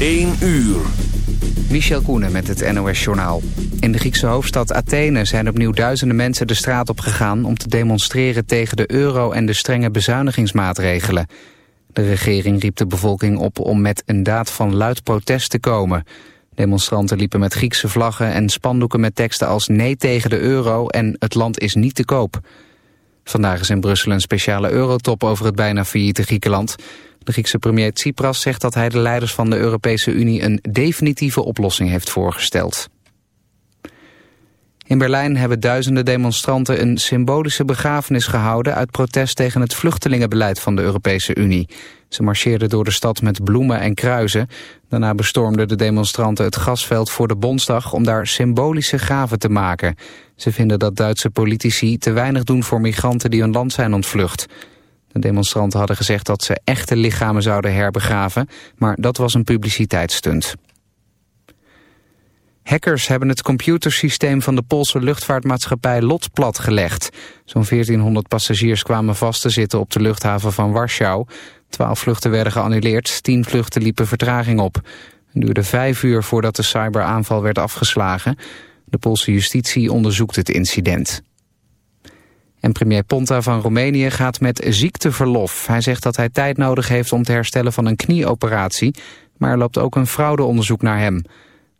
1 uur. Michel Koenen met het NOS-journaal. In de Griekse hoofdstad Athene zijn opnieuw duizenden mensen de straat op gegaan... om te demonstreren tegen de euro en de strenge bezuinigingsmaatregelen. De regering riep de bevolking op om met een daad van luid protest te komen. Demonstranten liepen met Griekse vlaggen en spandoeken met teksten als... nee tegen de euro en het land is niet te koop. Vandaag is in Brussel een speciale eurotop over het bijna failliete Griekenland... De Griekse premier Tsipras zegt dat hij de leiders van de Europese Unie een definitieve oplossing heeft voorgesteld. In Berlijn hebben duizenden demonstranten een symbolische begrafenis gehouden uit protest tegen het vluchtelingenbeleid van de Europese Unie. Ze marcheerden door de stad met bloemen en kruisen. Daarna bestormden de demonstranten het gasveld voor de Bondsdag om daar symbolische graven te maken. Ze vinden dat Duitse politici te weinig doen voor migranten die hun land zijn ontvlucht. De demonstranten hadden gezegd dat ze echte lichamen zouden herbegraven, maar dat was een publiciteitsstunt. Hackers hebben het computersysteem van de Poolse luchtvaartmaatschappij LOT platgelegd. Zo'n 1400 passagiers kwamen vast te zitten op de luchthaven van Warschau. Twaalf vluchten werden geannuleerd, tien vluchten liepen vertraging op. Het duurde vijf uur voordat de cyberaanval werd afgeslagen. De Poolse justitie onderzoekt het incident. En premier Ponta van Roemenië gaat met ziekteverlof. Hij zegt dat hij tijd nodig heeft om te herstellen van een knieoperatie... maar er loopt ook een fraudeonderzoek naar hem.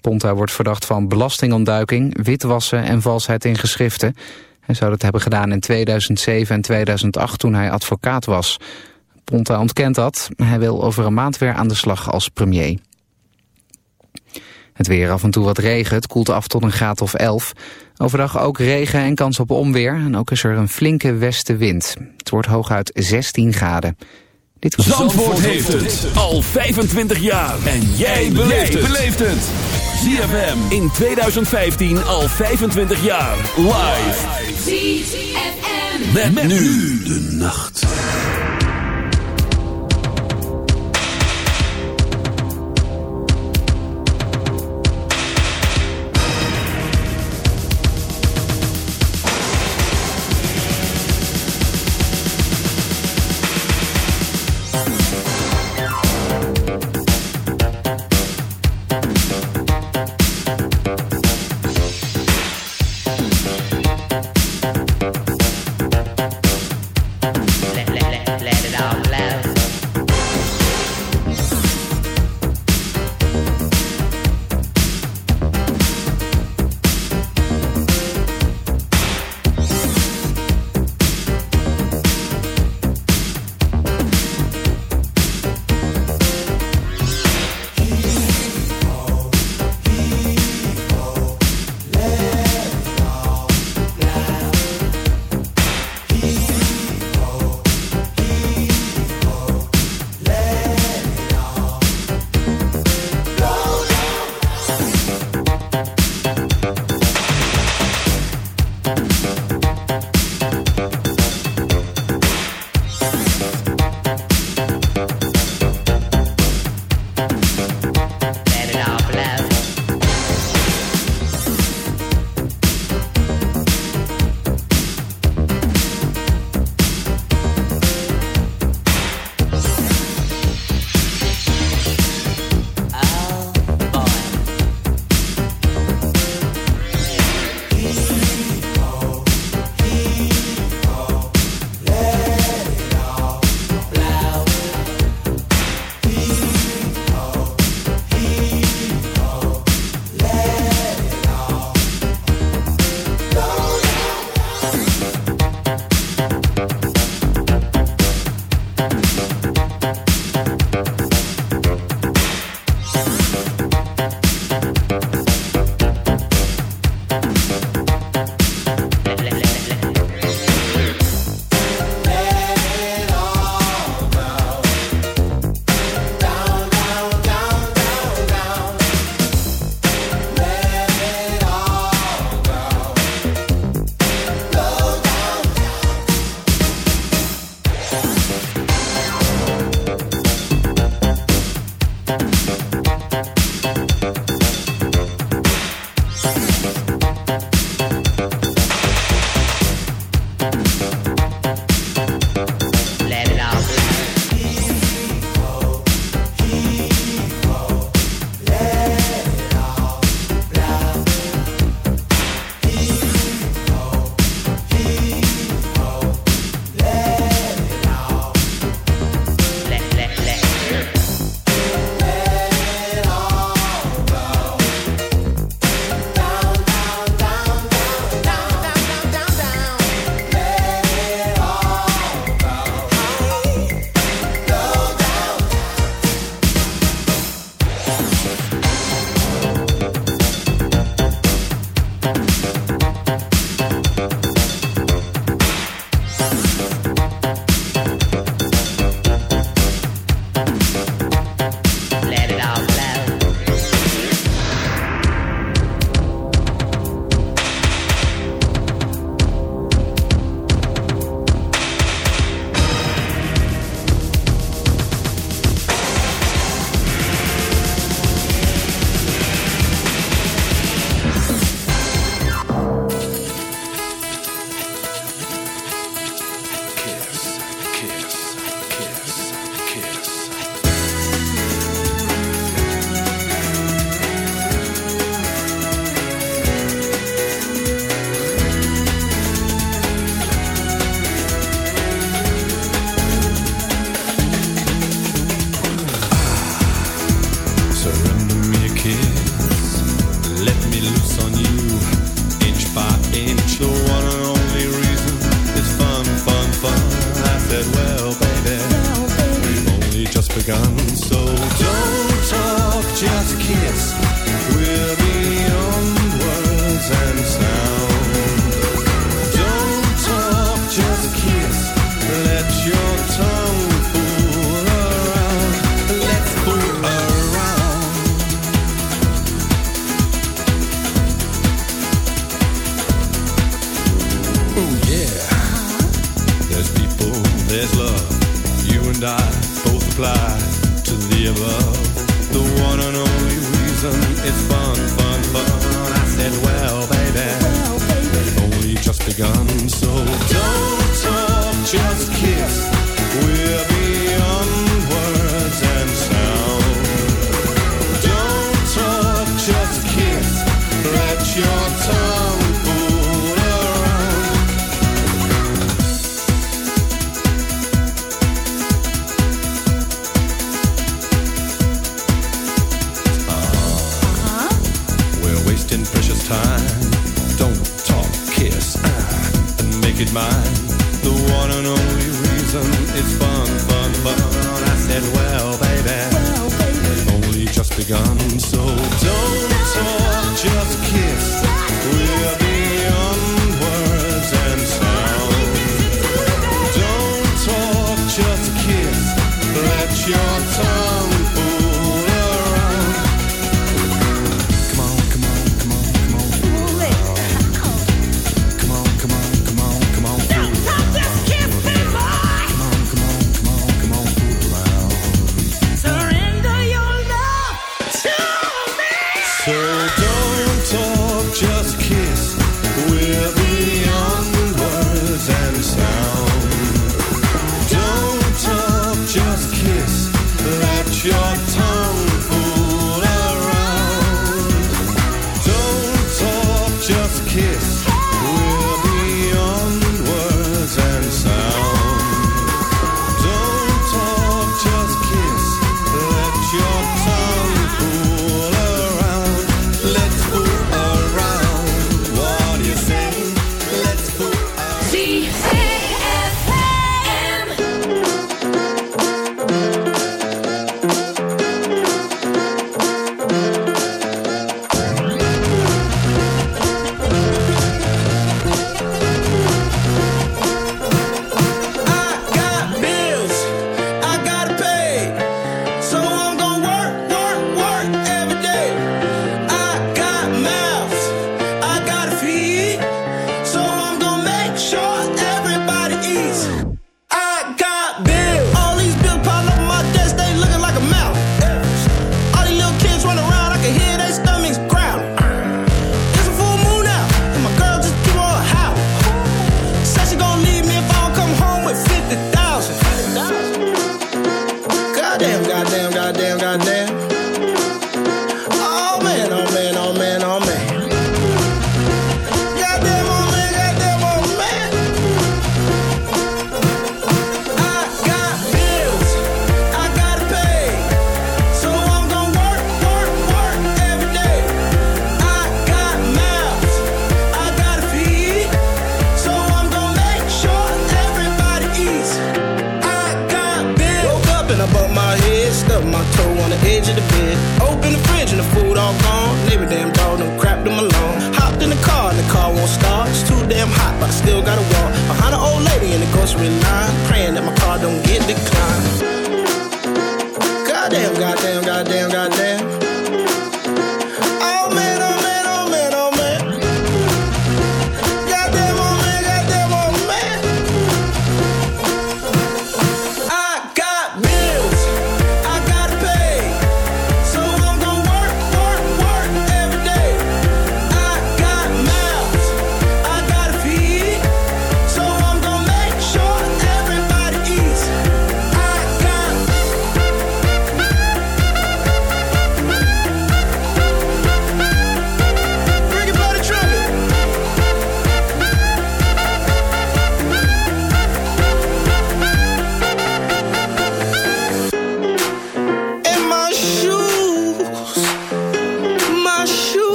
Ponta wordt verdacht van belastingontduiking, witwassen en valsheid in geschriften. Hij zou dat hebben gedaan in 2007 en 2008 toen hij advocaat was. Ponta ontkent dat. Hij wil over een maand weer aan de slag als premier. Het weer af en toe wat regen, het koelt af tot een graad of 11. Overdag ook regen en kans op onweer. En ook is er een flinke westenwind. Het wordt hooguit 16 graden. Dit was Zandvoort, heeft het al 25 jaar. En jij beleeft het. ZFM in 2015 al 25 jaar. Live. ZFM. met nu de nacht.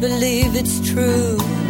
believe it's true.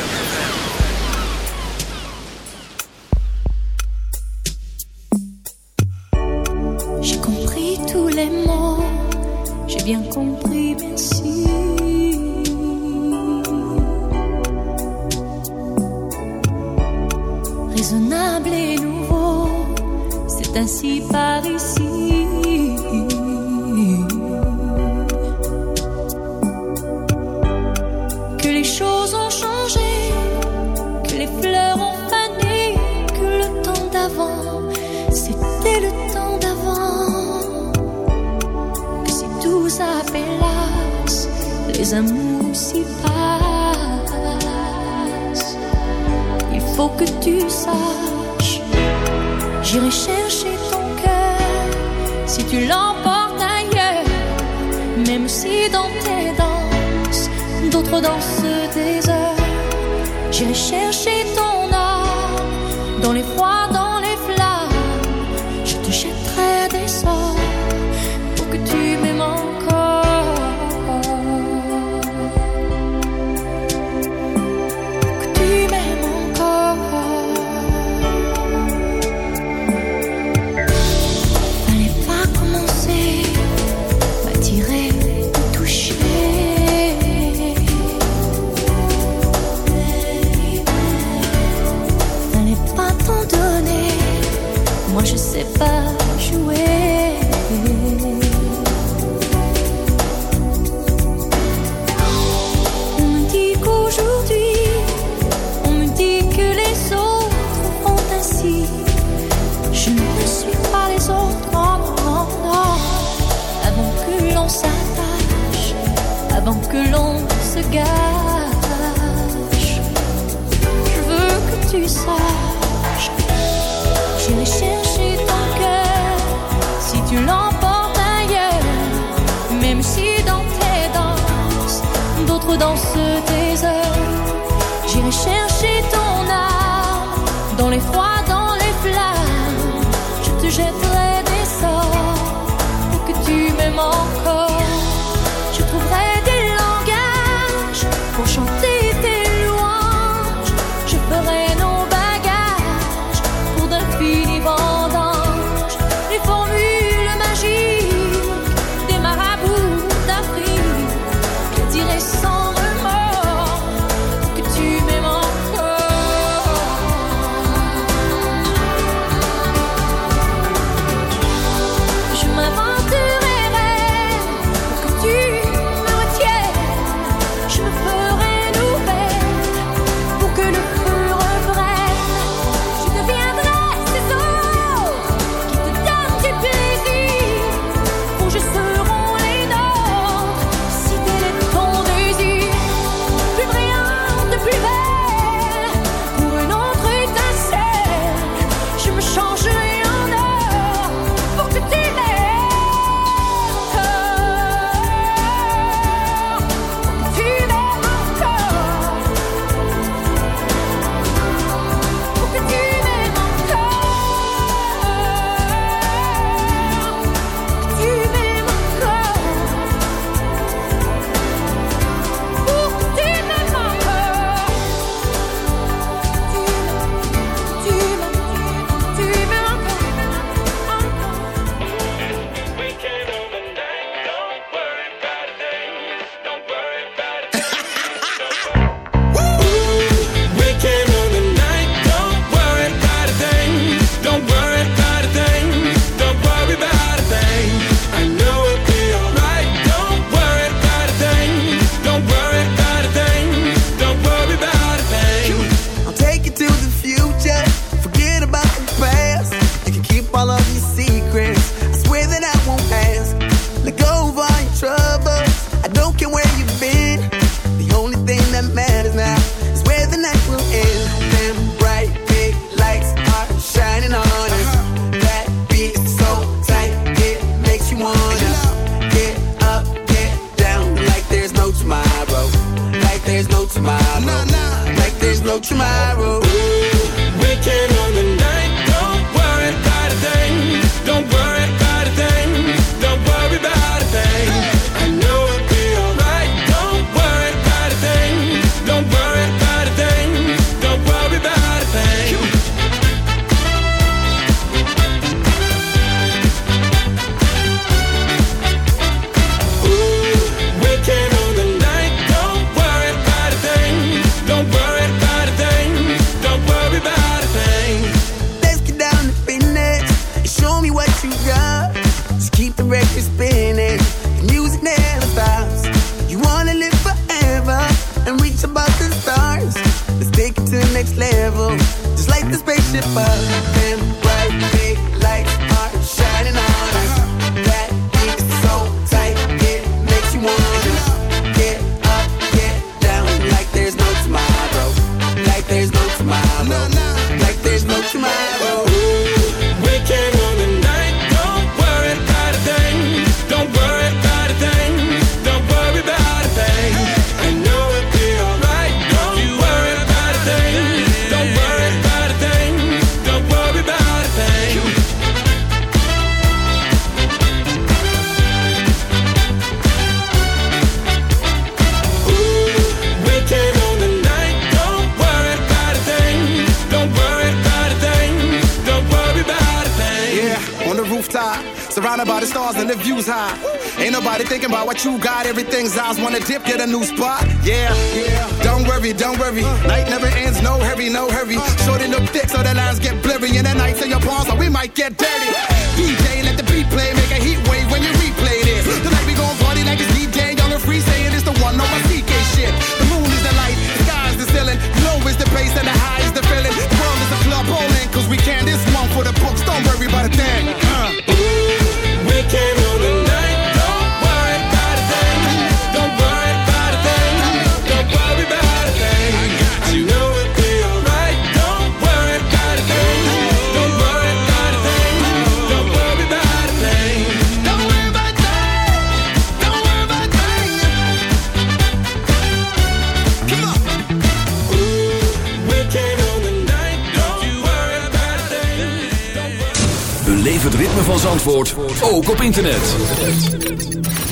ook op internet.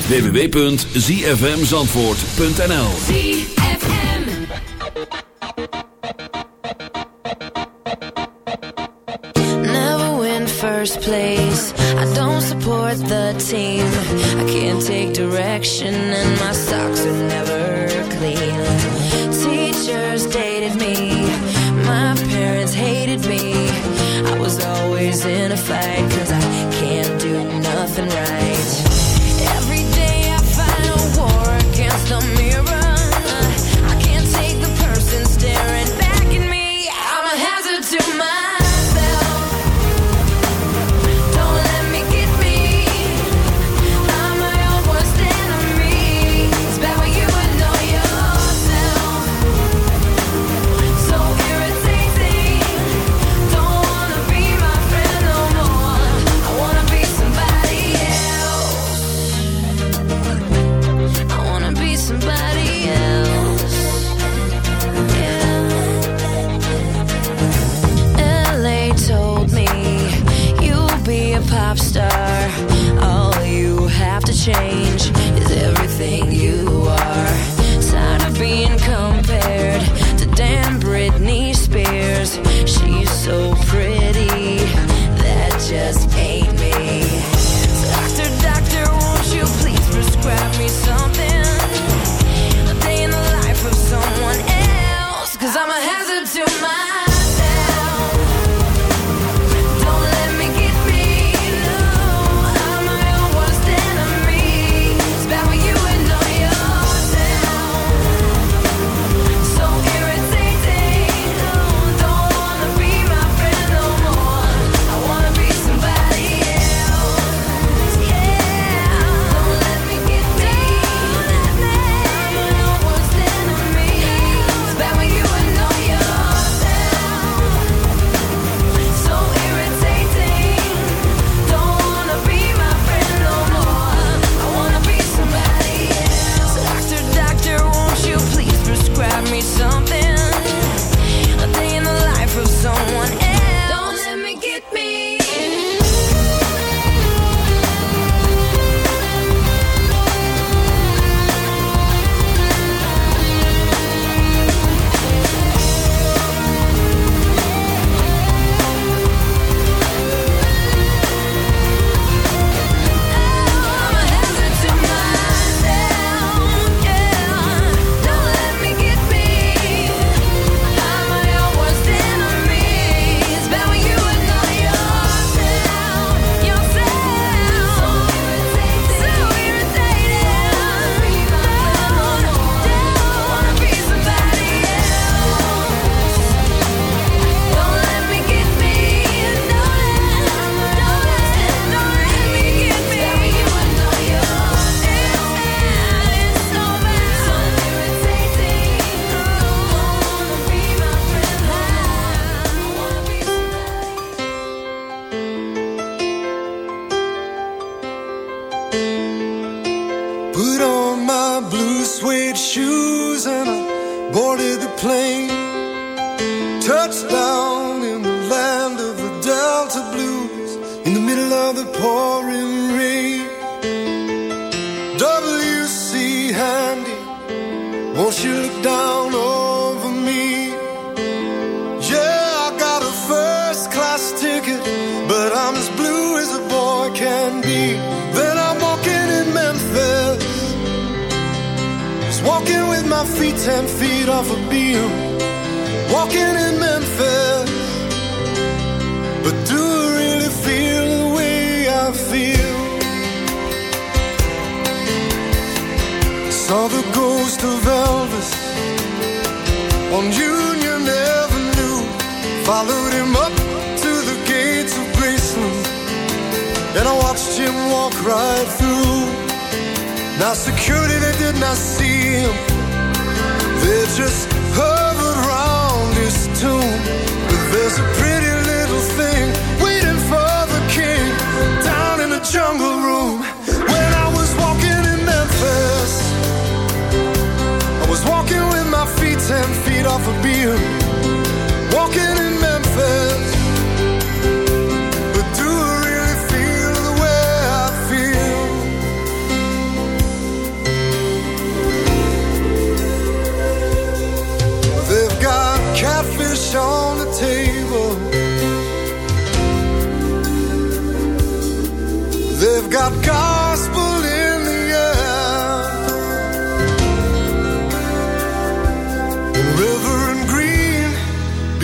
www.zfmzandvoort.nl Never win first place. I don't support the team. I can't take direction and my socks are never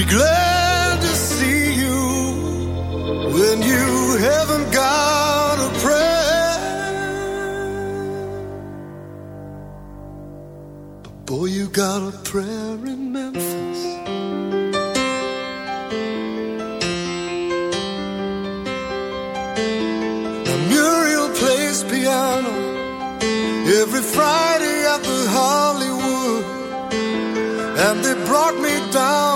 glad to see you when you haven't got a prayer. But boy, you got a prayer in Memphis. Now Muriel plays piano every Friday at the Hollywood, and they brought me down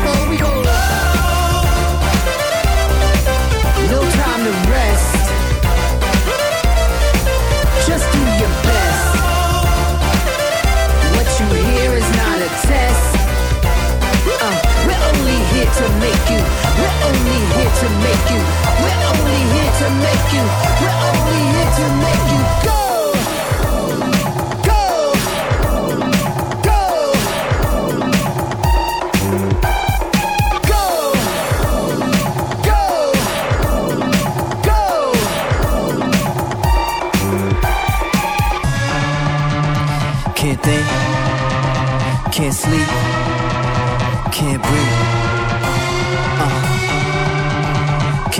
test. Uh, we're only here to make you. We're only here to make you. We're only here to make you. We're only here to make you